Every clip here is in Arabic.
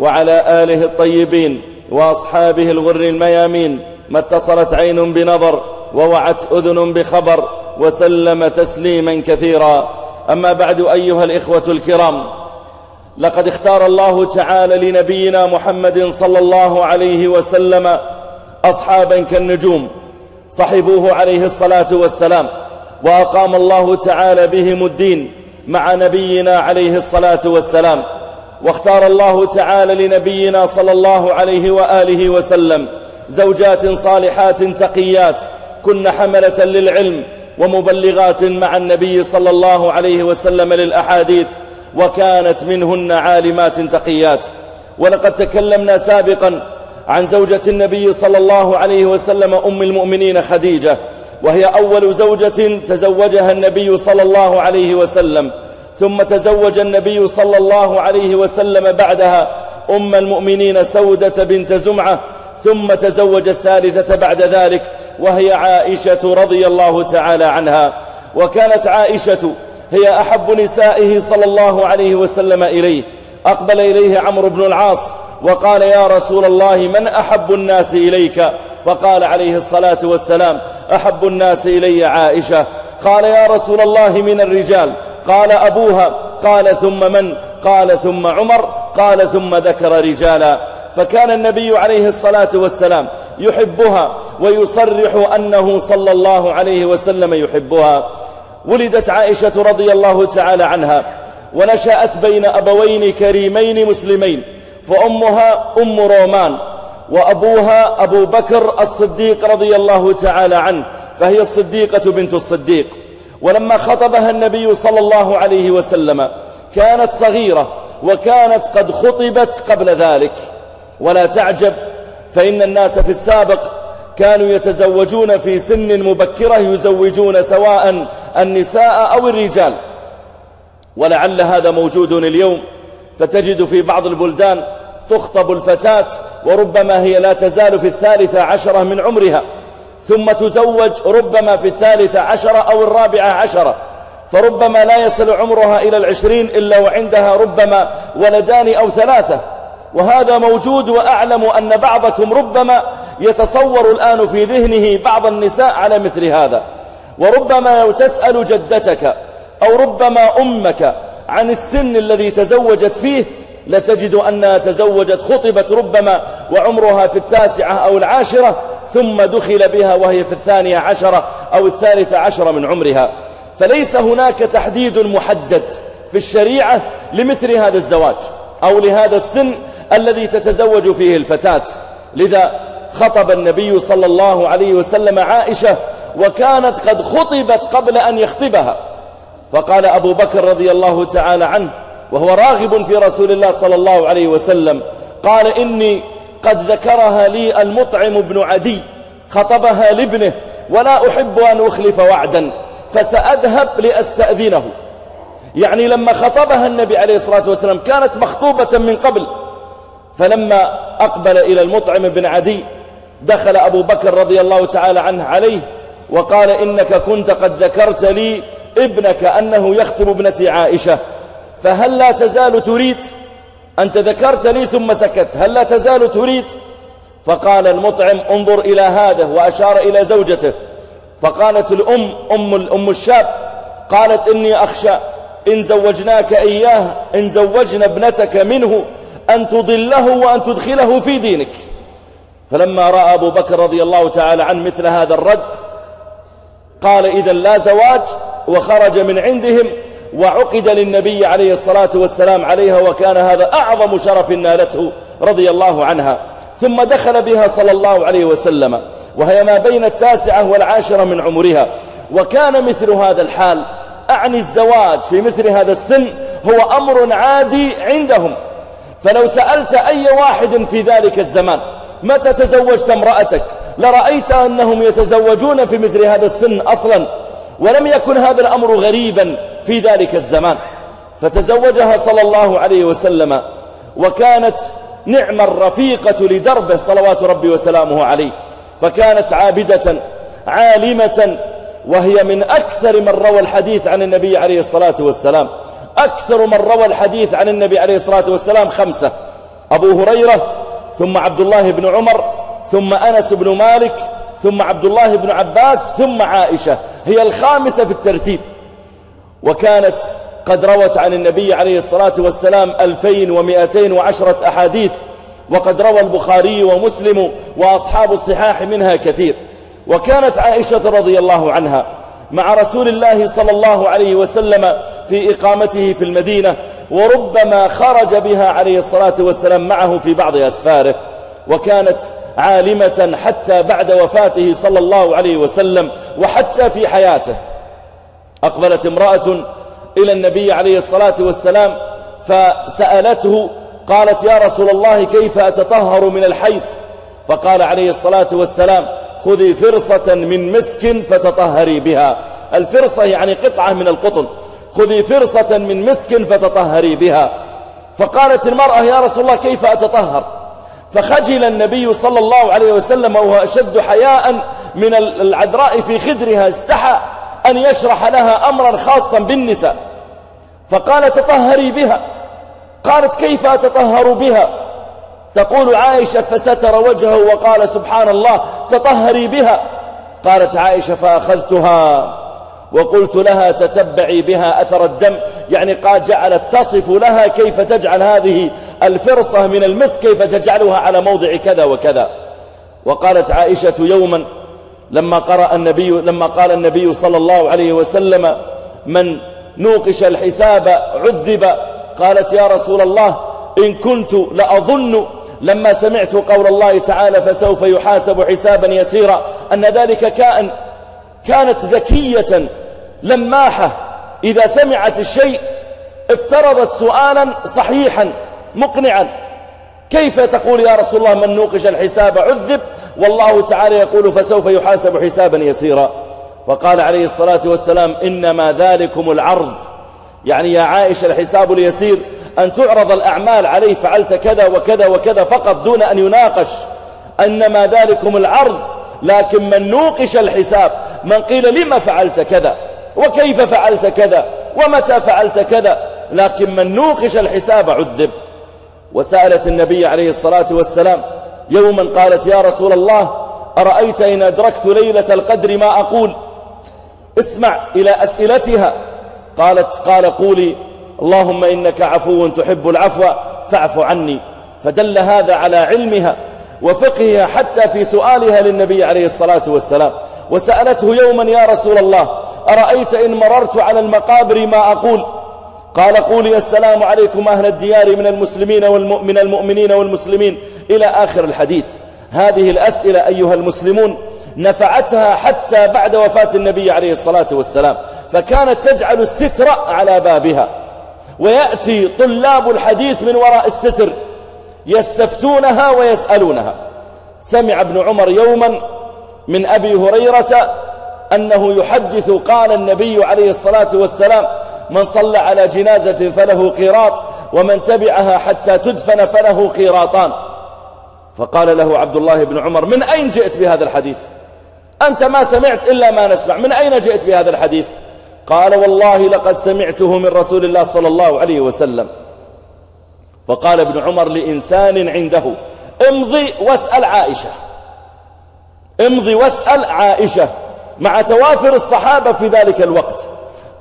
وعلى آله الطيبين وأصحابه الغر الميامين ما اتصلت عين بنظر ووعت أذن بخبر وسلم تسليما كثيرا. أما بعد أيها الإخوة الكرام لقد اختار الله تعالى لنبينا محمد صلى الله عليه وسلم أصحابا كالنجوم صحبوه عليه الصلاة والسلام وأقام الله تعالى بهم الدين مع نبينا عليه الصلاة والسلام. واختار الله تعالى لنبينا صلى الله عليه وآله وسلم زوجات صالحات تقيات كن حملة للعلم ومبلغات مع النبي صلى الله عليه وسلم للأحاديث وكانت منهن عالمات تقيات. ولقد تكلمنا سابقا عن زوجة النبي صلى الله عليه وسلم أم المؤمنين خديجة وهي أول زوجة تزوجها النبي صلى الله عليه وسلم. ثم تزوج النبي صلى الله عليه وسلم بعدها أم المؤمنين سودة بنت زمعة ثم تزوج الثالثة بعد ذلك وهي عائشة رضي الله تعالى عنها. وكانت عائشة هي أحب نسائه صلى الله عليه وسلم إليه. أقبل إليه عمرو بن العاص وقال يا رسول الله من أحب الناس إليك؟ فقال عليه الصلاة والسلام أحب الناس إلي عائشة. قال يا رسول الله من الرجال قال أبوها قال ثم من؟ قال ثم عمر قال ثم ذكر رجالا. فكان النبي عليه الصلاة والسلام يحبها ويصرح أنه صلى الله عليه وسلم يحبها. ولدت عائشة رضي الله تعالى عنها ونشأت بين أبوين كريمين مسلمين فأمها أم رومان وأبوها أبو بكر الصديق رضي الله تعالى عنه فهي الصديقة بنت الصديق. ولما خطبها النبي صلى الله عليه وسلم كانت صغيرة وكانت قد خطبت قبل ذلك. ولا تعجب فإن الناس في السابق كانوا يتزوجون في سن مبكرة يزوجون سواء النساء أو الرجال. ولعل هذا موجود اليوم فتجد في بعض البلدان تخطب الفتاة وربما هي لا تزال في الثالثة عشرة من عمرها. ثم تزوج ربما في الثالثة عشرة أو الرابعة عشرة. فربما لا يصل عمرها إلى العشرين إلا وعندها ربما ولدان أو ثلاثة. وهذا موجود وأعلم أن بعضكم ربما يتصور الآن في ذهنه بعض النساء على مثل هذا. وربما لو تسأل جدتك أو ربما أمك عن السن الذي تزوجت فيه لتجد أنها تزوجت خطبت ربما وعمرها في التاسعة أو العاشرة ثم دخل بها وهي في الثانية عشرة أو الثالثة عشرة من عمرها. فليس هناك تحديد محدد في الشريعة لمثل هذا الزواج أو لهذا السن الذي تتزوج فيه الفتاة. لذا خطب النبي صلى الله عليه وسلم عائشة وكانت قد خطبت قبل أن يخطبها. فقال أبو بكر رضي الله تعالى عنه وهو راغب في رسول الله صلى الله عليه وسلم قال إني قد ذكرها لي المطعم بن عدي خطبها لابنه ولا أحب أن أخلف وعدا فسأذهب لأستأذنه. يعني لما خطبها النبي عليه الصلاة والسلام كانت مخطوبة من قبل فلما أقبل إلى المطعم بن عدي دخل أبو بكر رضي الله تعالى عنه عليه وقال إنك كنت قد ذكرت لي ابنك أنه يخطب ابنتي عائشة فهل لا تزال تريد أنت ذكرت لي ثم سكت هل لا تزال تريد؟ فقال المطعم انظر إلى هذا وأشار إلى زوجته. فقالت الأم أم, أم الشاب قالت إني أخشى إن زوجناك إياه إن زوجنا ابنتك منه أن تضله وأن تدخله في دينك. فلما رأى أبو بكر رضي الله تعالى عنه مثل هذا الرد قال إذا لا زواج وخرج من عندهم وعقد للنبي عليه الصلاة والسلام عليها وكان هذا أعظم شرف نالته رضي الله عنها. ثم دخل بها صلى الله عليه وسلم. وهي ما بين التاسعة والعاشرة من عمرها. وكان مثل هذا الحال. أعني الزواج في مثل هذا السن هو أمر عادي عندهم. فلو سألت أي واحد في ذلك الزمان متى تزوجت امرأتك؟ لرأيت أنهم يتزوجون في مثل هذا السن أصلا. ولم يكن هذا الأمر غريبا. في ذلك الزمان. فتزوجها صلى الله عليه وسلم وكانت نعم الرفيقة لدربه صلوات ربي وسلامه عليه. فكانت عابدة عالمة وهي من أكثر من روى الحديث عن النبي عليه الصلاة والسلام. أكثر من روى الحديث عن النبي عليه الصلاة والسلام خمسة. أبو هريرة ثم عبد الله بن عمر ثم أنس بن مالك ثم عبد الله بن عباس ثم عائشة. هي الخامسة في الترتيب. وكانت قد روت عن النبي عليه الصلاة والسلام 2210 أحاديث وقد روى البخاري ومسلم وأصحاب الصحاح منها كثير. وكانت عائشة رضي الله عنها مع رسول الله صلى الله عليه وسلم في إقامته في المدينة وربما خرج بها عليه الصلاة والسلام معه في بعض أسفاره. وكانت عالمة حتى بعد وفاته صلى الله عليه وسلم وحتى في حياته. أقبلت امرأة إلى النبي عليه الصلاة والسلام فسألته قالت يا رسول الله كيف أتطهر من الحيض؟ فقال عليه الصلاة والسلام خذي فرصة من مسك فتطهري بها. الفرصة يعني قطعة من القطن. خذي فرصة من مسك فتطهري بها. فقالت المرأة يا رسول الله كيف أتطهر؟ فخجل النبي صلى الله عليه وسلم وهو أشد حياء من العذراء في خدرها استحى. أن يشرح لها أمرا خاصا بالنساء. فقال تطهري بها. قالت كيف أتطهر بها؟ تقول عائشة فستر وجهه وقال سبحان الله تطهري بها. قالت عائشة فأخذتها وقلت لها تتبعي بها أثر الدم. يعني قال جعلت تصف لها كيف تجعل هذه الفرصة من المسك كيف تجعلها على موضع كذا وكذا. وقالت عائشة يوما لما قرأ النبي لما قال النبي صلى الله عليه وسلم من نوقش الحساب عذب. قالت يا رسول الله إن كنت لأظن لما سمعت قول الله تعالى فسوف يحاسب حسابا يسيرا. أن ذلك كائن كانت ذكية لماحة. إذا سمعت الشيء افترضت سؤالا صحيحا مقنعا. كيف تقول يا رسول الله من نوقش الحساب عذب؟ والله تعالى يقول فسوف يحاسب حسابا يسيرا. فقال عليه الصلاة والسلام إنما ذلكم العرض. يعني يا عائشة الحساب اليسير أن تعرض الأعمال عليه فعلت كذا وكذا وكذا فقط دون أن يناقش. أنما ذلكم العرض. لكن من نوقش الحساب من قيل لما فعلت كذا؟ وكيف فعلت كذا؟ ومتى فعلت كذا؟ لكن من نوقش الحساب عذب. وسألت النبي عليه الصلاة والسلام يوما قالت يا رسول الله أرأيت إن أدركت ليلة القدر ما أقول؟ اسمع إلى أسئلتها. قالت قال قولي اللهم إنك عفو تحب العفو فاعف عني. فدل هذا على علمها وفقهها حتى في سؤالها للنبي عليه الصلاة والسلام. وسألته يوما يا رسول الله أرأيت إن مررت على المقابر ما أقول؟ قال قولي السلام عليكم أهل الديار من المسلمين والمؤمن المؤمنين والمسلمين إلى آخر الحديث. هذه الأسئلة أيها المسلمون نفعتها حتى بعد وفاة النبي عليه الصلاة والسلام فكانت تجعل الستر على بابها. ويأتي طلاب الحديث من وراء الستر يستفتونها ويسألونها. سمع ابن عمر يوما من أبي هريرة أنه يحدث قال النبي عليه الصلاة والسلام من صلى على جنازة فله قيراط ومن تبعها حتى تدفن فله قيراطان. فقال له عبد الله بن عمر من أين جئت بهذا الحديث؟ أنت ما سمعت إلا ما نسمع من أين جئت بهذا الحديث؟ قال والله لقد سمعته من رسول الله صلى الله عليه وسلم. فقال ابن عمر لإنسان عنده امضي واسأل عائشة. امضي واسأل عائشة. مع توافر الصحابة في ذلك الوقت.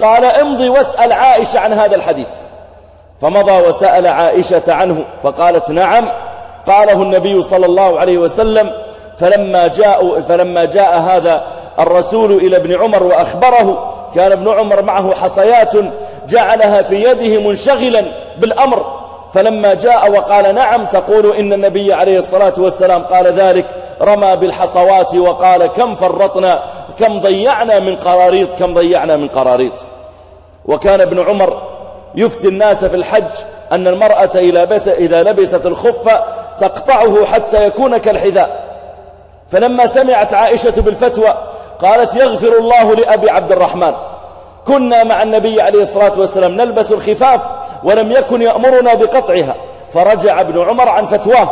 قال امضي واسأل عائشة عن هذا الحديث. فمضى وسأل عائشة عنه فقالت نعم قاله النبي صلى الله عليه وسلم فلما جاء, فلما جاء هذا الرسول إلى ابن عمر وأخبره كان ابن عمر معه حصيات جعلها في يده منشغلا بالأمر. فلما جاء وقال نعم تقول إن النبي عليه الصلاة والسلام قال ذلك رمى بالحصوات وقال كم فرطنا كم ضيعنا من قراريط كم ضيعنا من قراريط. وكان ابن عمر يفتي الناس في الحج أن المرأة إذا لبست الخف تقطعه حتى يكون كالحذاء. فلما سمعت عائشة بالفتوى قالت يغفر الله لأبي عبد الرحمن. كنا مع النبي عليه الصلاة والسلام نلبس الخفاف ولم يكن يأمرنا بقطعها. فرجع ابن عمر عن فتواه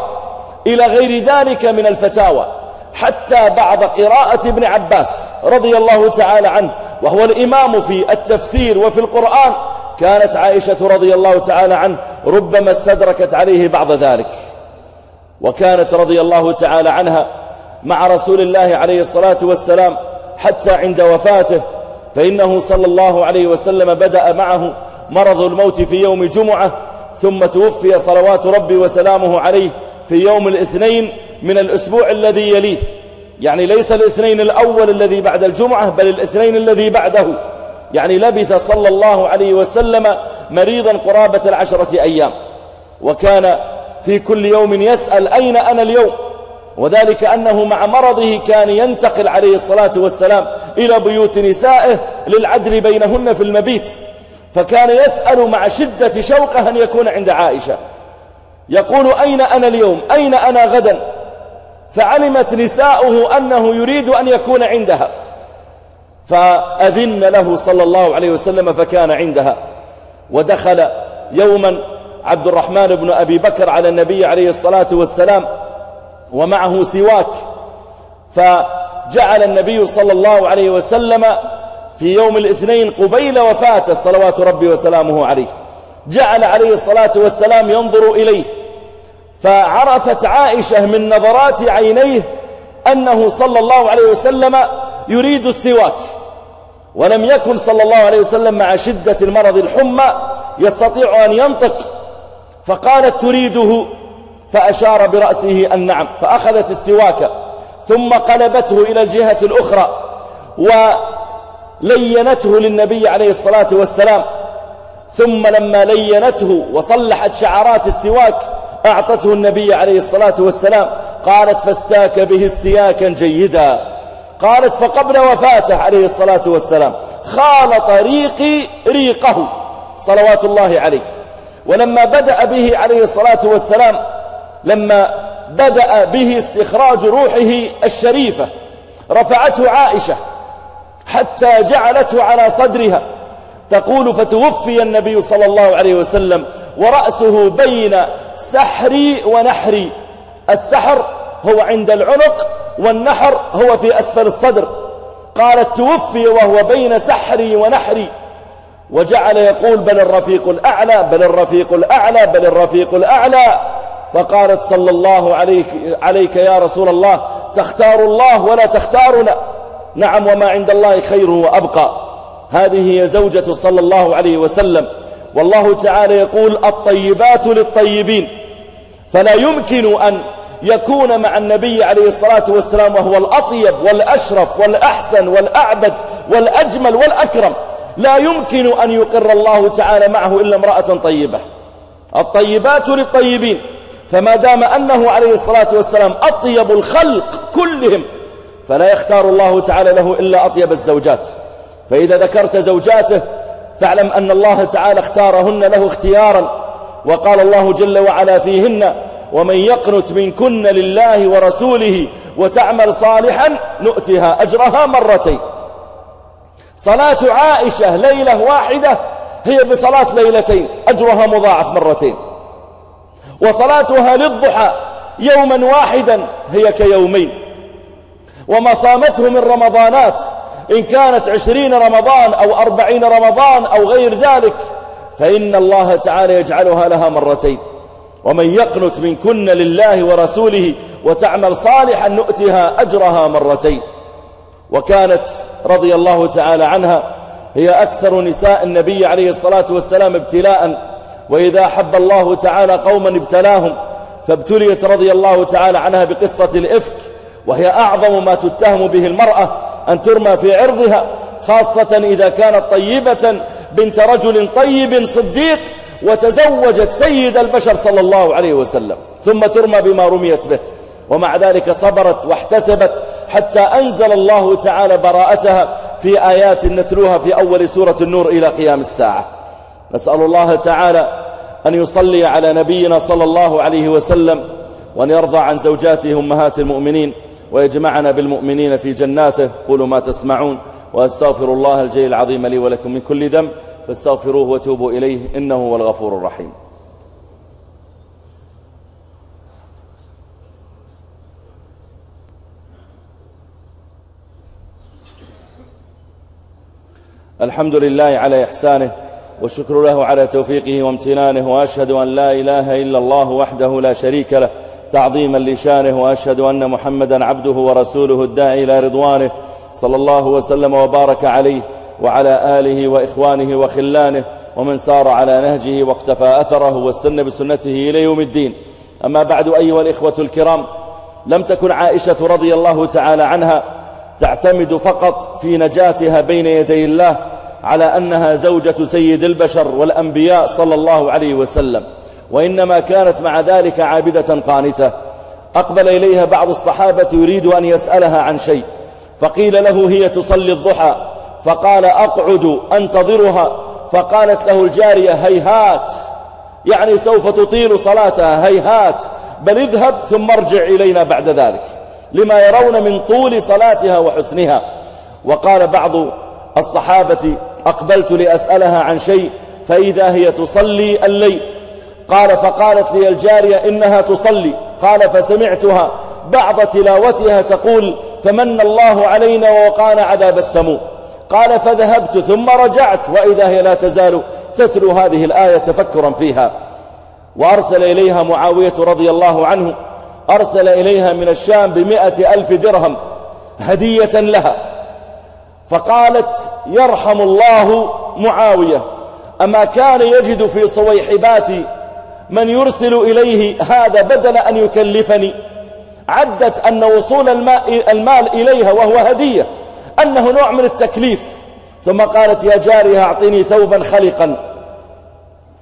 إلى غير ذلك من الفتاوى. حتى بعد قراءة ابن عباس رضي الله تعالى عنه وهو الإمام في التفسير وفي القرآن. كانت عائشة رضي الله تعالى عنه ربما استدركت عليه بعض ذلك. وكانت رضي الله تعالى عنها مع رسول الله عليه الصلاة والسلام حتى عند وفاته فإنه صلى الله عليه وسلم بدأ معه مرض الموت في يوم جمعة ثم توفي صلوات ربي وسلامه عليه في يوم الاثنين من الأسبوع الذي يليه. يعني ليس الاثنين الأول الذي بعد الجمعة بل الاثنين الذي بعده. يعني لبث صلى الله عليه وسلم مريضا قرابة العشرة أيام. وكان في كل يوم يسأل أين أنا اليوم. وذلك أنه مع مرضه كان ينتقل عليه الصلاة والسلام إلى بيوت نسائه للعدل بينهن في المبيت. فكان يسأل مع شدة شوقه أن يكون عند عائشة. يقول أين أنا اليوم؟ أين أنا غدا؟ فعلمت نساؤه أنه يريد أن يكون عندها. فأذن له صلى الله عليه وسلم فكان عندها. ودخل يوما عبد الرحمن بن أبي بكر على النبي عليه الصلاة والسلام ومعه سواك. فجعل النبي صلى الله عليه وسلم في يوم الاثنين قبيل وفاته صلوات ربي وسلامه عليه. جعل عليه الصلاة والسلام ينظر إليه. فعرفت عائشة من نظرات عينيه أنه صلى الله عليه وسلم يريد السواك ولم يكن صلى الله عليه وسلم مع شدة المرض الحمى يستطيع أن ينطق فقالت تريده فأشار برأسه النعم فأخذت السواك ثم قلبته إلى الجهة الأخرى ولينته للنبي عليه الصلاة والسلام ثم لما لينته وصلحت شعرات السواك أعطته النبي عليه الصلاة والسلام. قالت فاستاك به استياكا جيدا. قالت فقبل وفاته عليه الصلاة والسلام. خالط ريقي ريقه. صلوات الله عليه. ولما بدأ به عليه الصلاة والسلام لما بدأ به استخراج روحه الشريفة رفعته عائشة حتى جعلته على صدرها. تقول فتوفي النبي صلى الله عليه وسلم ورأسه بين سحري ونحري السحر هو عند العنق والنحر هو في أسفل الصدر. قالت توفي وهو بين سحري ونحري. وجعل يقول بل الرفيق الأعلى بل الرفيق الأعلى بل الرفيق الأعلى. فقالت صلى الله عليك, عليك يا رسول الله تختار الله ولا تختارنا. نعم وما عند الله خير وأبقى. هذه هي زوجة صلى الله عليه وسلم. والله تعالى يقول الطيبات للطيبين فلا يمكن أن يكون مع النبي عليه الصلاة والسلام وهو الأطيب والأشرف والأحسن والأعبد والأجمل والأكرم. لا يمكن أن يقر الله تعالى معه إلا امرأة طيبة. الطيبات للطيبين فما دام أنه عليه الصلاة والسلام أطيب الخلق كلهم فلا يختار الله تعالى له إلا أطيب الزوجات. فإذا ذكرت زوجاته فاعلم أن الله تعالى اختارهن له اختيارا وقال الله جل وعلا فيهن ومن يقنت منكن لله ورسوله وتعمل صالحا نؤتها أجرها مرتين. صلاة عائشة ليلة واحدة هي بصلاة ليلتين أجرها مضاعف مرتين. وصلاتها للضحى يوما واحدا هي كيومين. وما صامته من رمضانات إن كانت عشرين رمضان أو أربعين رمضان أو غير ذلك فإن الله تعالى يجعلها لها مرتين. ومن يقنت منكن لله ورسوله وتعمل صالحا نؤتها أجرها مرتين. وكانت رضي الله تعالى عنها هي أكثر نساء النبي عليه الصلاة والسلام ابتلاء وإذا حب الله تعالى قوما ابتلاهم فابتليت رضي الله تعالى عنها بقصة الإفك وهي أعظم ما تتهم به المرأة أن ترمى في عرضها خاصة إذا كانت طيبة بنت رجل طيب صديق وتزوجت سيد البشر صلى الله عليه وسلم ثم ترمى بما رميت به. ومع ذلك صبرت واحتسبت حتى أنزل الله تعالى براءتها في آيات نتلوها في أول سورة النور إلى قيام الساعة. نسأل الله تعالى أن يصلي على نبينا صلى الله عليه وسلم وأن يرضى عن زوجاته أمهات المؤمنين ويجمعنا بالمؤمنين في جناته. قولوا ما تسمعون. وأستغفر الله الجليل العظيم لي ولكم من كل دم فاستغفروه وتوبوا إليه. إنه هو الغفور الرحيم. الحمد لله على إحسانه والشكر له على توفيقه وامتنانه وأشهد أن لا إله إلا الله وحده لا شريك له. تعظيما لشانه وأشهد أن محمدا عبده ورسوله الداعي إلى رضوانه صلى الله وسلم وبارك عليه وعلى آله وإخوانه وخلانه ومن سار على نهجه واقتفى أثره واستنى بسنته إلى يوم الدين. أما بعد أيها الإخوة الكرام لم تكن عائشة رضي الله تعالى عنها تعتمد فقط في نجاتها بين يدي الله على أنها زوجة سيد البشر والأنبياء صلى الله عليه وسلم. وإنما كانت مع ذلك عابدة قانتة. أقبل إليها بعض الصحابة يريد أن يسألها عن شيء. فقيل له هي تصلي الضحى. فقال أقعد أنتظرها. فقالت له الجارية هيهات. يعني سوف تطيل صلاتها. هيهات. بل اذهب ثم ارجع إلينا بعد ذلك. لما يرون من طول صلاتها وحسنها. وقال بعض الصحابة أقبلت لأسألها عن شيء. فإذا هي تصلي الليل. قال فقالت لي الجارية إنها تصلي. قال فسمعتها. بعض تلاوتها تقول فمن الله علينا ووقانا عذاب السموم قال فذهبت ثم رجعت وإذا هي لا تزال تتلو هذه الآية تفكرا فيها. وأرسل إليها معاوية رضي الله عنه. أرسل إليها من الشام بمئة ألف درهم هدية لها. فقالت يرحم الله معاوية أما كان يجد في صويحبات من يرسل إليه هذا بدل أن يكلفني. عدت أن وصول المال إليها وهو هدية أنه نوع من التكليف. ثم قالت يا جارية أعطيني ثوبا خلقا.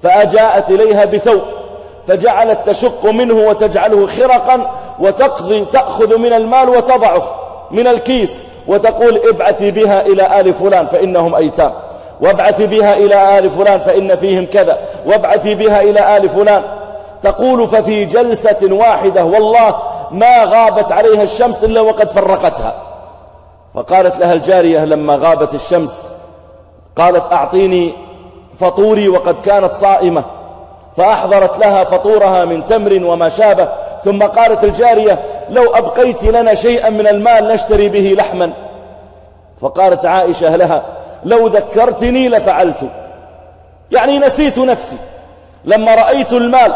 فأجاءت إليها بثوب فجعلت تشق منه وتجعله خرقا وتقضي تأخذ من المال وتضعه من الكيس وتقول ابعثي بها إلى آل فلان فإنهم أيتام. وابعثي بها إلى آل فلان فإن فيهم كذا. وابعثي بها إلى آل فلان. تقول ففي جلسة واحدة والله ما غابت عليها الشمس إلا وقد فرقتها. فقالت لها الجارية لما غابت الشمس قالت أعطيني فطوري وقد كانت صائمة. فأحضرت لها فطورها من تمر وما شابه. ثم قالت الجارية لو أبقيت لنا شيئا من المال نشتري به لحما. فقالت عائشة لها لو ذكرتني لفعلت. يعني نسيت نفسي. لما رأيت المال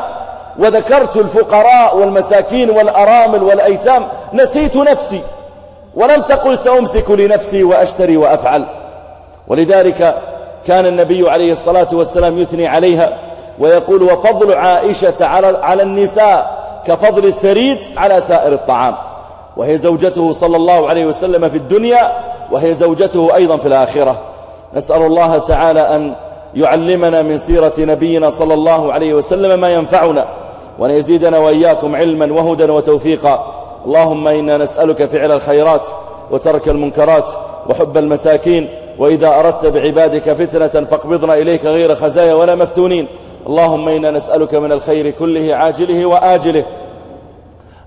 وذكرت الفقراء والمساكين والأرامل والأيتام نسيت نفسي. ولم تقل سأمسك لنفسي وأشتري وأفعل. ولذلك كان النبي عليه الصلاة والسلام يثني عليها ويقول وفضل عائشة على, النساء كفضل الثريد على سائر الطعام وهي زوجته صلى الله عليه وسلم في الدنيا وهي زوجته أيضا في الآخرة. نسأل الله تعالى أن يعلمنا من سيرة نبينا صلى الله عليه وسلم ما ينفعنا وأن يزيدنا وإياكم علما وهدى وتوفيقا. اللهم إنا نسألك فعل الخيرات وترك المنكرات وحب المساكين وإذا أردت بعبادك فتنة فاقبضنا إليك غير خزايا ولا مفتونين. اللهم إنا نسألك من الخير كله عاجله وآجله.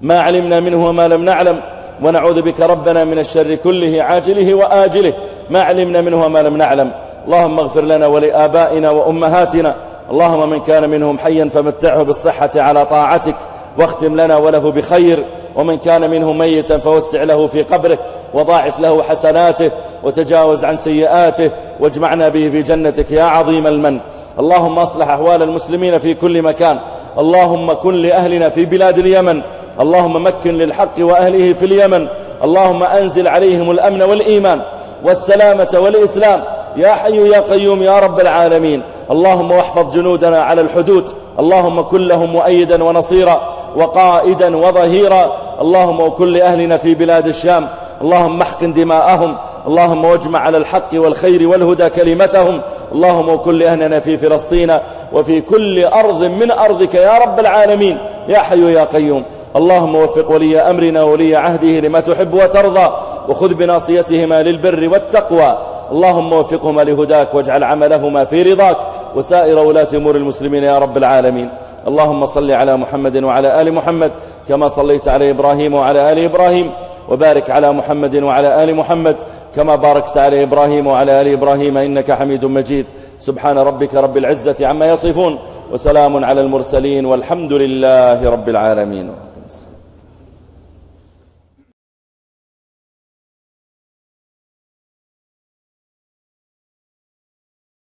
ما علمنا منه وما لم نعلم ونعوذ بك ربنا من الشر كله عاجله وآجله. ما علمنا منه وما لم نعلم. اللهم اغفر لنا ولآبائنا وأمهاتنا. اللهم من كان منهم حيا فمتعه بالصحة على طاعتك واختم لنا وله بخير. ومن كان منه ميتا فوسع له في قبره وضاعف له حسناته وتجاوز عن سيئاته واجمعنا به في جنتك يا عظيم المن. اللهم أصلح أحوال المسلمين في كل مكان. اللهم كن لأهلنا في بلاد اليمن. اللهم مكن للحق وأهله في اليمن. اللهم أنزل عليهم الأمن والإيمان. والسلامة والإسلام. يا حي يا قيوم يا رب العالمين. اللهم واحفظ جنودنا على الحدود. اللهم كن لهم مؤيدا ونصيرا وقائدا وظهيرا. اللهم وكن لأهلنا في بلاد الشام. اللهم احقن دماءهم. اللهم واجمع على الحق والخير والهدى كلمتهم. اللهم وكل أهلنا في فلسطين وفي كل أرض من أرضك يا رب العالمين. يا حي يا قيوم. اللهم وفق ولي أمرنا ولي عهده لما تحب وترضى. وخذ بناصيتهما للبر والتقوى. اللهم وفقهما لهداك واجعل عملهما في رضاك وسائر ولاة أمور المسلمين يا رب العالمين. اللهم صل على محمد وعلى آل محمد كما صليت على إبراهيم وعلى آل إبراهيم وبارك على محمد وعلى آل محمد كما باركت على إبراهيم وعلى آل إبراهيم إنك حميد مجيد. سبحان ربك رب العزة عما يصفون وسلام على المرسلين والحمد لله رب العالمين.